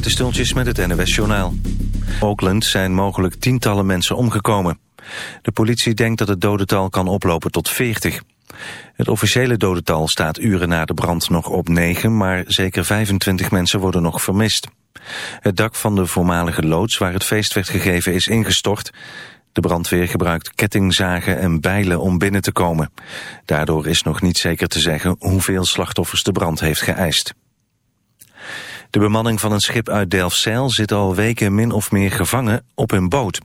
Maarten Stultjes met het NWS Journaal. Oakland zijn mogelijk tientallen mensen omgekomen. De politie denkt dat het dodental kan oplopen tot 40. Het officiële dodental staat uren na de brand nog op 9, maar zeker 25 mensen worden nog vermist. Het dak van de voormalige loods waar het feest werd gegeven is ingestort. De brandweer gebruikt kettingzagen en bijlen om binnen te komen. Daardoor is nog niet zeker te zeggen hoeveel slachtoffers de brand heeft geëist. De bemanning van een schip uit Delfzijl zit al weken min of meer gevangen op een boot.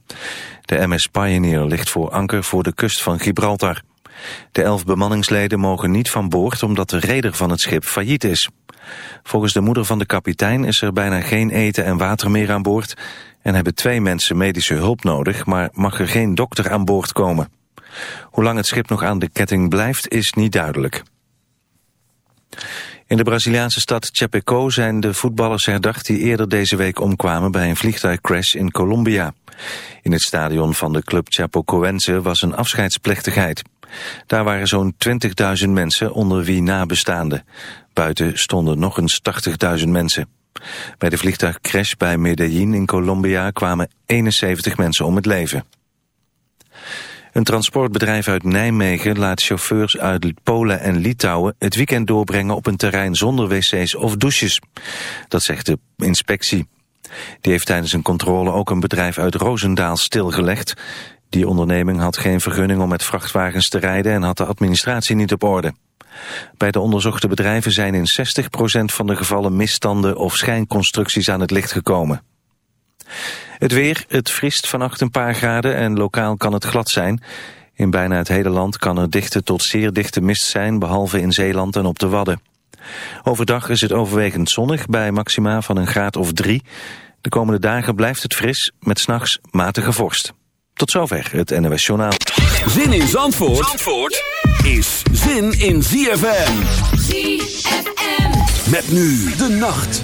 De MS Pioneer ligt voor anker voor de kust van Gibraltar. De elf bemanningsleden mogen niet van boord omdat de reder van het schip failliet is. Volgens de moeder van de kapitein is er bijna geen eten en water meer aan boord... en hebben twee mensen medische hulp nodig, maar mag er geen dokter aan boord komen. Hoe lang het schip nog aan de ketting blijft is niet duidelijk. In de Braziliaanse stad Chapecó zijn de voetballers herdacht die eerder deze week omkwamen bij een vliegtuigcrash in Colombia. In het stadion van de club Chapecoense was een afscheidsplechtigheid. Daar waren zo'n 20.000 mensen onder wie nabestaanden. Buiten stonden nog eens 80.000 mensen. Bij de vliegtuigcrash bij Medellin in Colombia kwamen 71 mensen om het leven. Een transportbedrijf uit Nijmegen laat chauffeurs uit Polen en Litouwen het weekend doorbrengen op een terrein zonder wc's of douches. Dat zegt de inspectie. Die heeft tijdens een controle ook een bedrijf uit Roosendaal stilgelegd. Die onderneming had geen vergunning om met vrachtwagens te rijden en had de administratie niet op orde. Bij de onderzochte bedrijven zijn in 60% van de gevallen misstanden of schijnconstructies aan het licht gekomen. Het weer, het vriest vannacht een paar graden en lokaal kan het glad zijn. In bijna het hele land kan er dichte tot zeer dichte mist zijn, behalve in Zeeland en op de Wadden. Overdag is het overwegend zonnig bij maxima van een graad of drie. De komende dagen blijft het fris, met s'nachts matige vorst. Tot zover het NOS Journaal. Zin in Zandvoort, Zandvoort is zin in ZFM. ZFM. Met nu de nacht.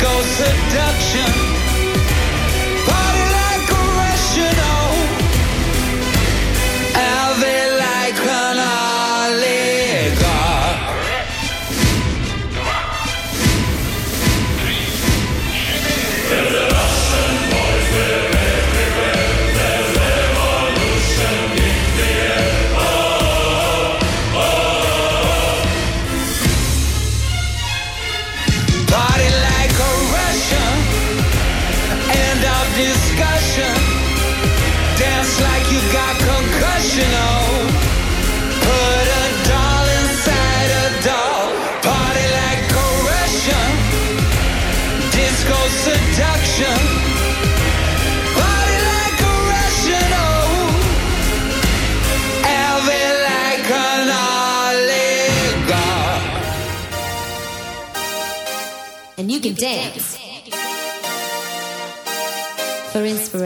goes seduction. you can dance for inspiration.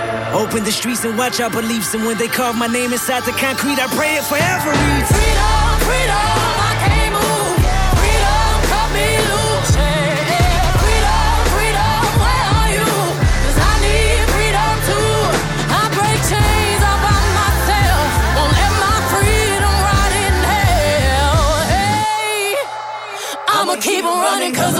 Open the streets and watch our beliefs. And when they carve my name inside the concrete, I pray it forever. Freedom, freedom, I can't move. Freedom, cut me loose. Freedom, freedom, where are you? 'Cause I need freedom too. I break chains all by myself. Won't let my freedom rot in hell. Hey, I'ma keep on running 'cause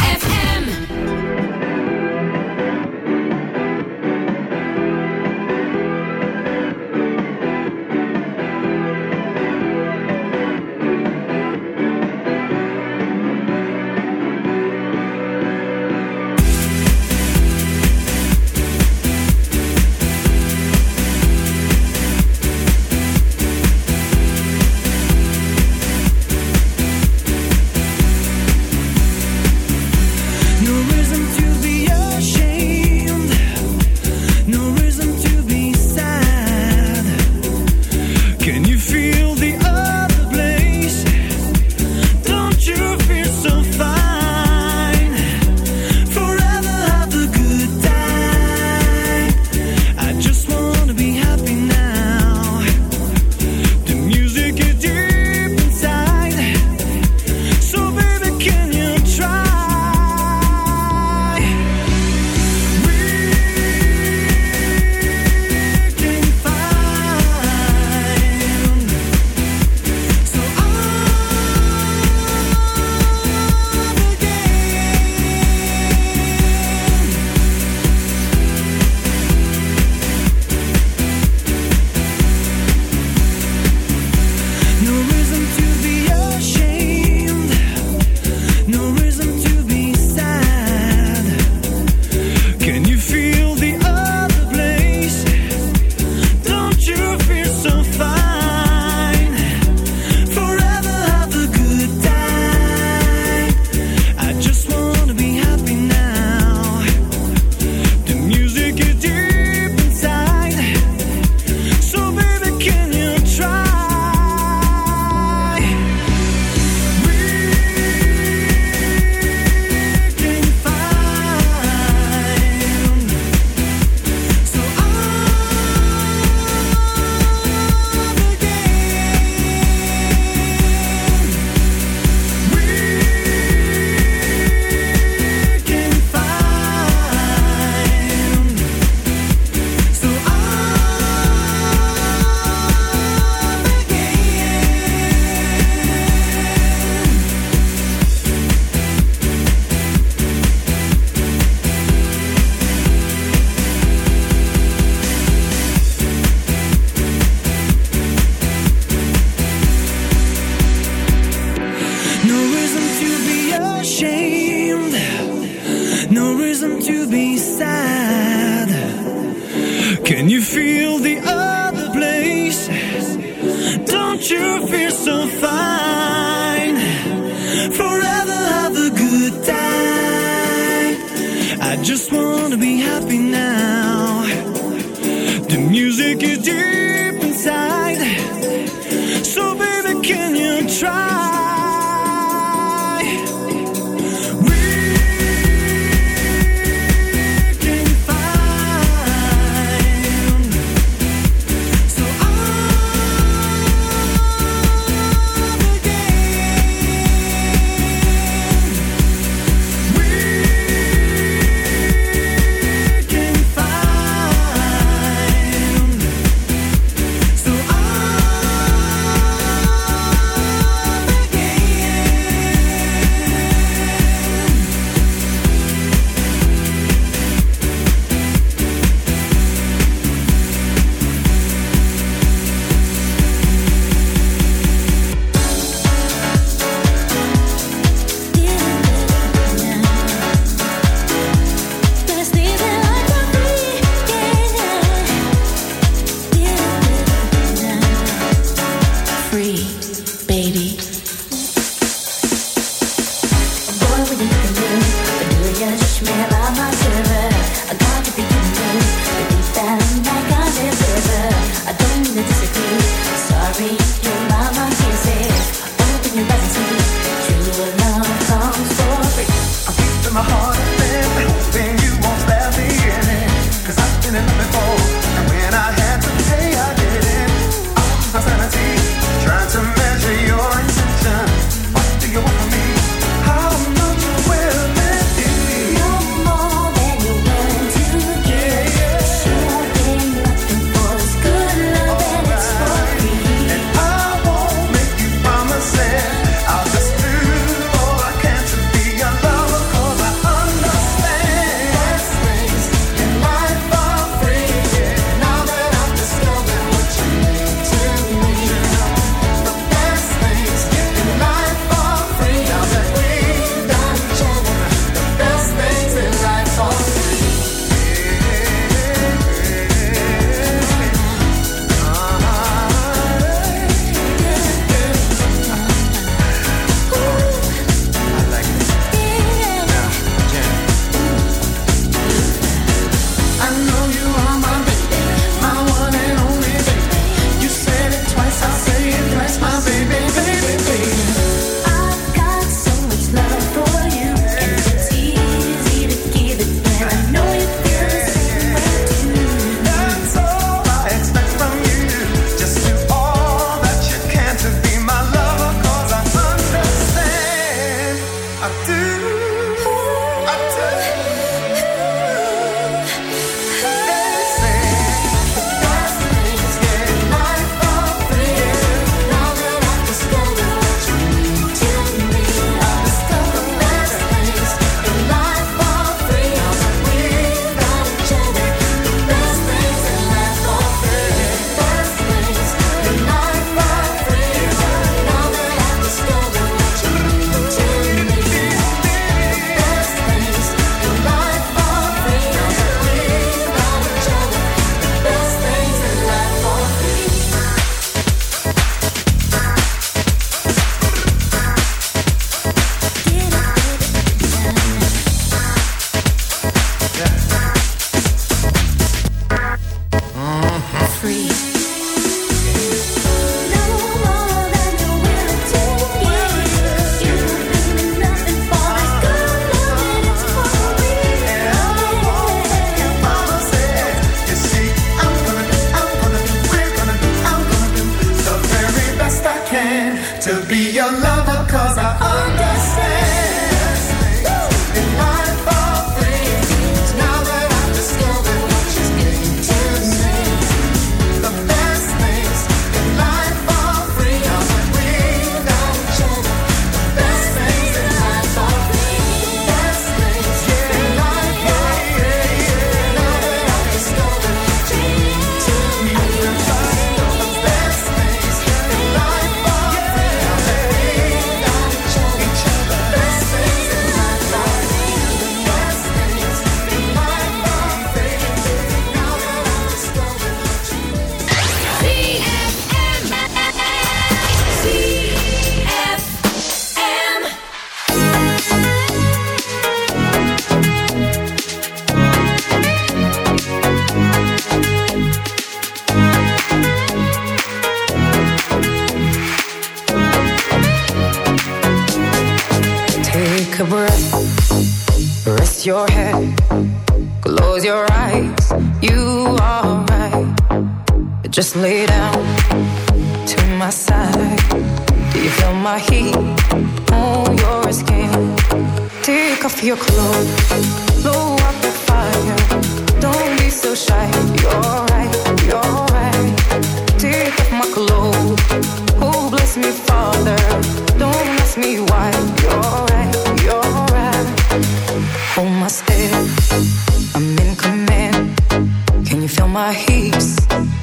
feel my heat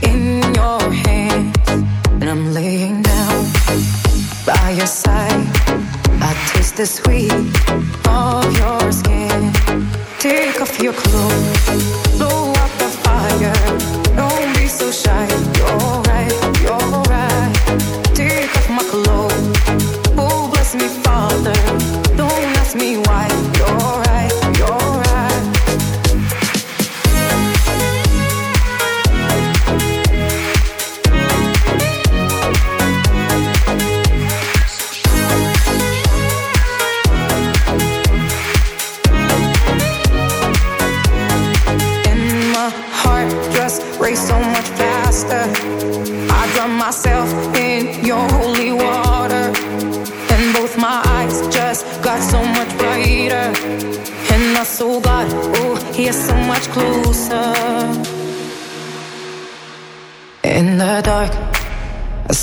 in your hands? And I'm laying down by your side. I taste the sweet of your skin. Take off your clothes,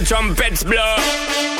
the trumpets blow.